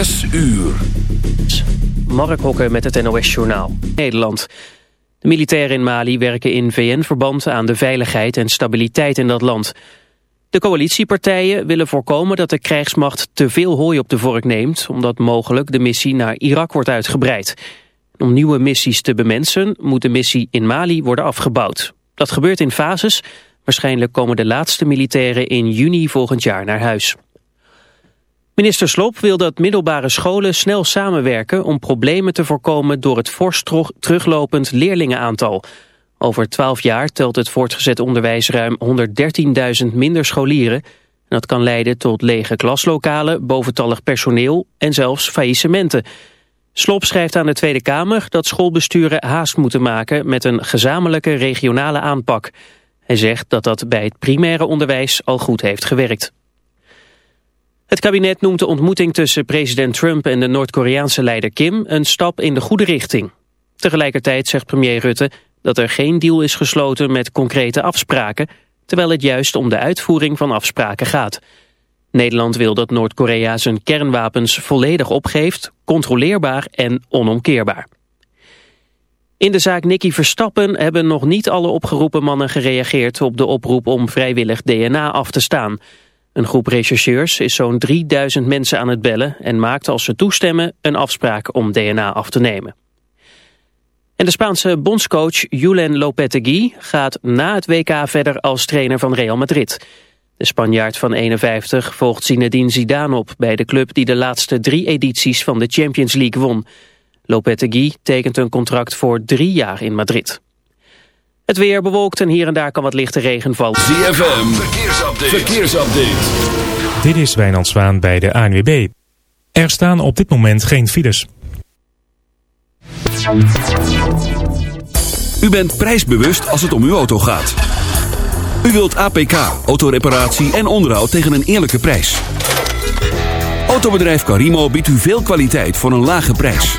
6 uur. Mark Hokker met het NOS Journaal. Nederland. De militairen in Mali werken in VN-verband aan de veiligheid en stabiliteit in dat land. De coalitiepartijen willen voorkomen dat de krijgsmacht te veel hooi op de vork neemt... omdat mogelijk de missie naar Irak wordt uitgebreid. Om nieuwe missies te bemensen moet de missie in Mali worden afgebouwd. Dat gebeurt in fases. Waarschijnlijk komen de laatste militairen in juni volgend jaar naar huis. Minister Slop wil dat middelbare scholen snel samenwerken om problemen te voorkomen door het fors teruglopend leerlingenaantal. Over twaalf jaar telt het voortgezet onderwijs ruim 113.000 minder scholieren. Dat kan leiden tot lege klaslokalen, boventallig personeel en zelfs faillissementen. Slop schrijft aan de Tweede Kamer dat schoolbesturen haast moeten maken met een gezamenlijke regionale aanpak. Hij zegt dat dat bij het primaire onderwijs al goed heeft gewerkt. Het kabinet noemt de ontmoeting tussen president Trump en de Noord-Koreaanse leider Kim een stap in de goede richting. Tegelijkertijd zegt premier Rutte dat er geen deal is gesloten met concrete afspraken, terwijl het juist om de uitvoering van afspraken gaat. Nederland wil dat Noord-Korea zijn kernwapens volledig opgeeft, controleerbaar en onomkeerbaar. In de zaak Nicky Verstappen hebben nog niet alle opgeroepen mannen gereageerd op de oproep om vrijwillig DNA af te staan. Een groep rechercheurs is zo'n 3000 mensen aan het bellen en maakt als ze toestemmen een afspraak om DNA af te nemen. En de Spaanse bondscoach Julen Lopetegui gaat na het WK verder als trainer van Real Madrid. De Spanjaard van 51 volgt Zinedine Zidane op bij de club die de laatste drie edities van de Champions League won. Lopetegui tekent een contract voor drie jaar in Madrid. Het weer bewolkt en hier en daar kan wat lichte regen vallen. ZFM, verkeersupdate. verkeersupdate. Dit is Wijnand Zwaan bij de ANWB. Er staan op dit moment geen files. U bent prijsbewust als het om uw auto gaat. U wilt APK, autoreparatie en onderhoud tegen een eerlijke prijs. Autobedrijf Carimo biedt u veel kwaliteit voor een lage prijs.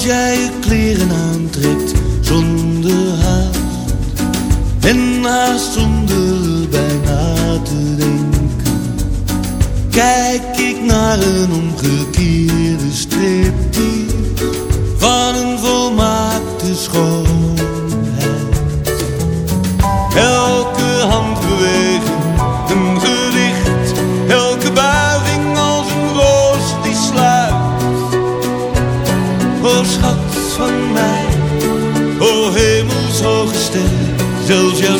Als jij je kleren aantrekt zonder haast En haast zonder bijna te denken. Kijk ik naar een omgekeerde striptease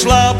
slaap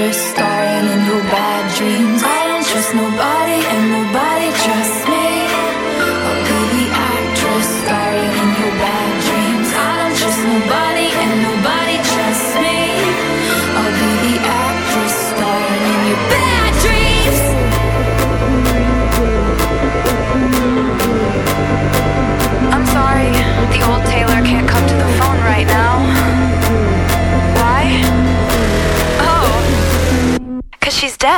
crystal.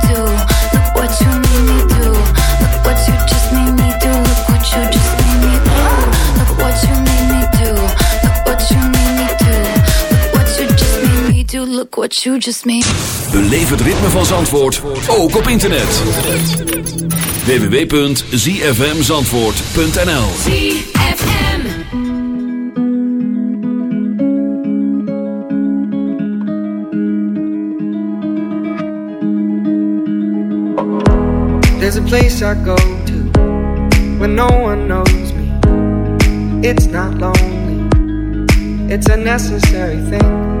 do. What you just made. Beleef het ritme van Zandvoort, ook op internet. www.zfmzandvoort.nl ZFM. There's a place I go to when no one knows me. It's not lonely, it's a necessary thing.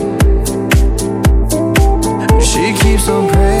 so brave.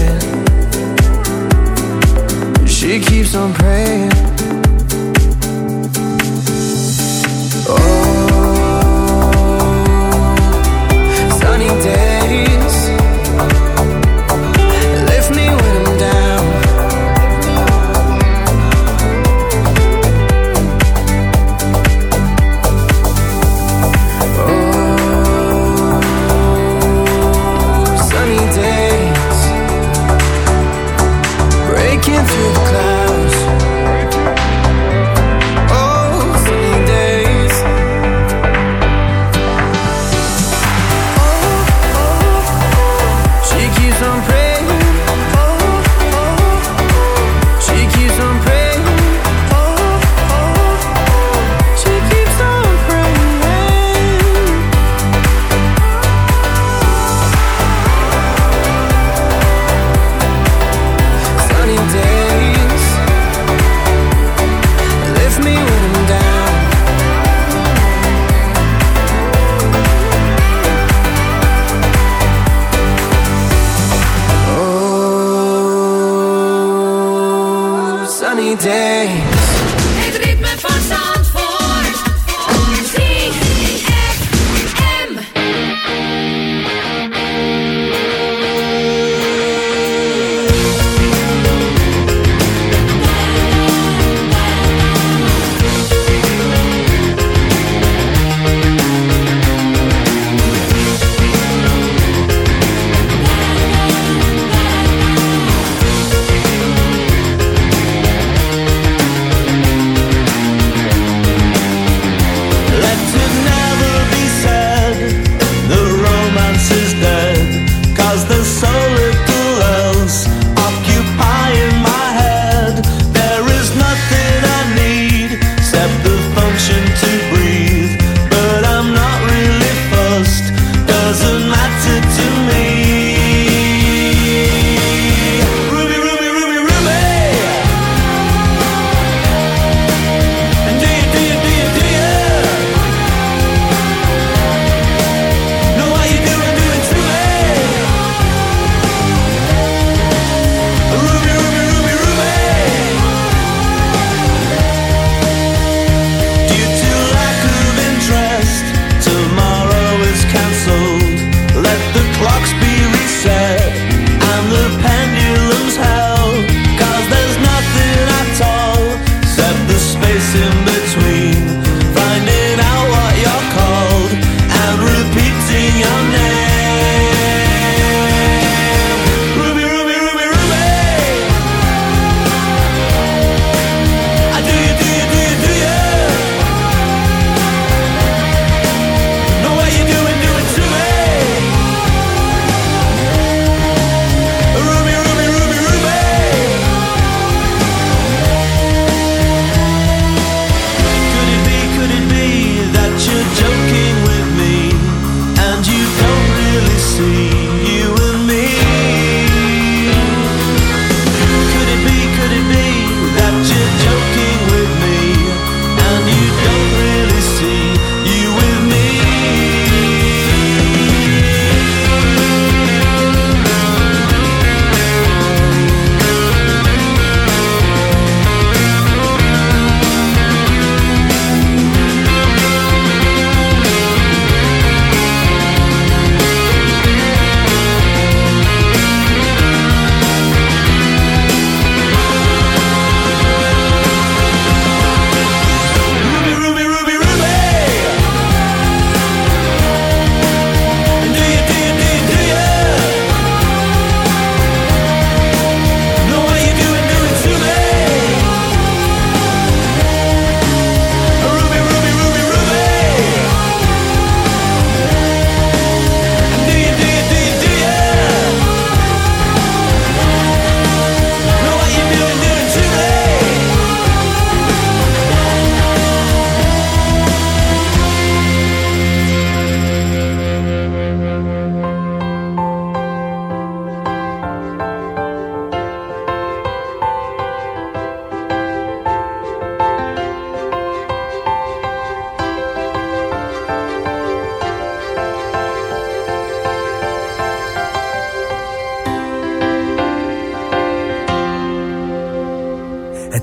keeps on praying.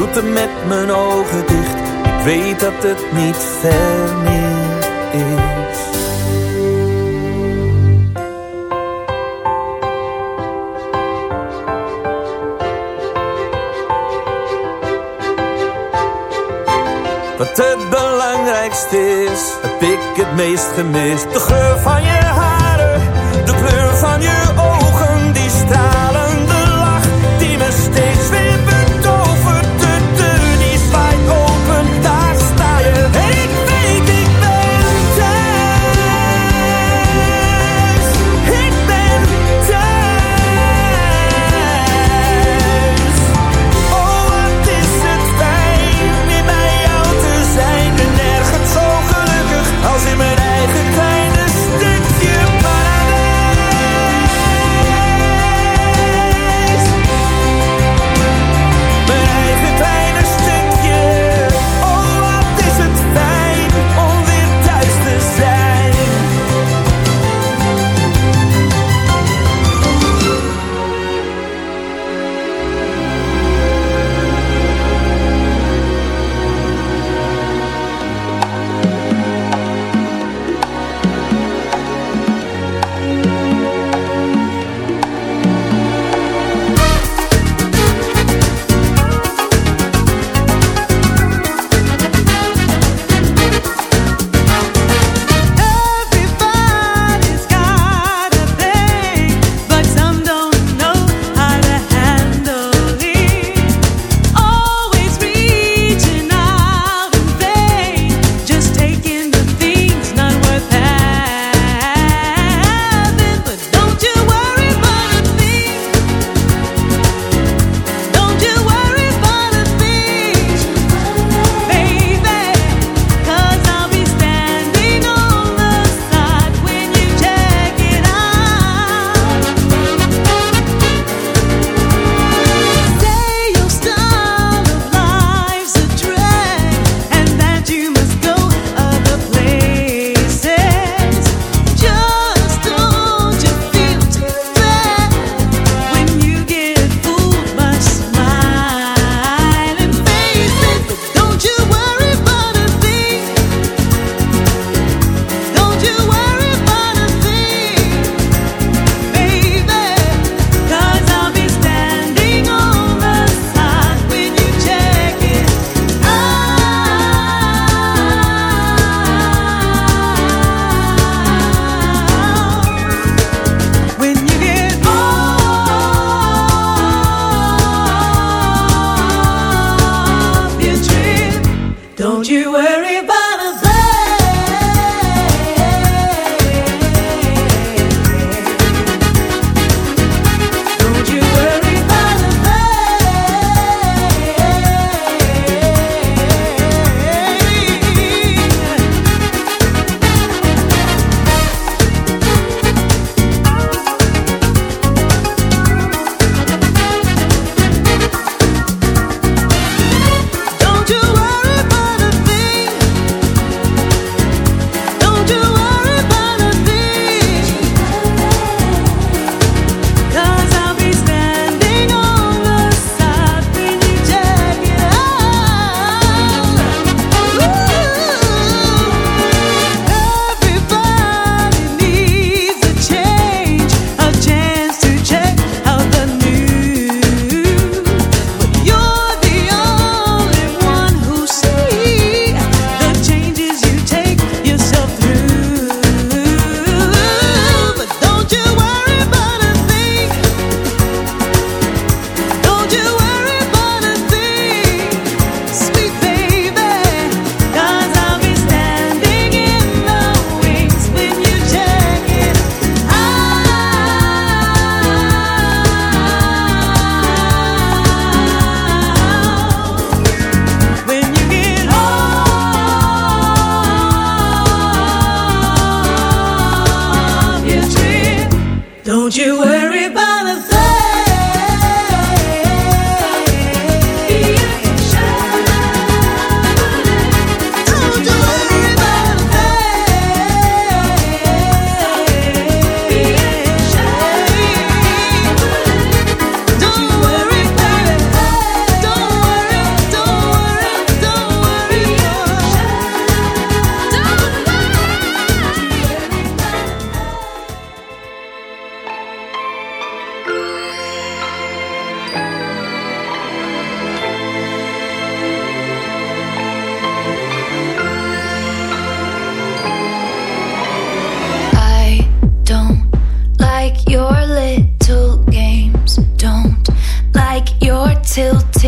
route met mijn ogen dicht. Ik weet dat het niet ver meer is. Wat het belangrijkste is, heb ik het meest gemist. De geur van je haren, de kleur van je ogen, die stralende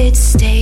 it stays.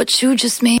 What you just made.